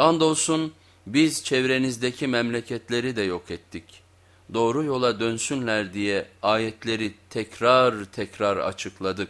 Andolsun biz çevrenizdeki memleketleri de yok ettik. Doğru yola dönsünler diye ayetleri tekrar tekrar açıkladık.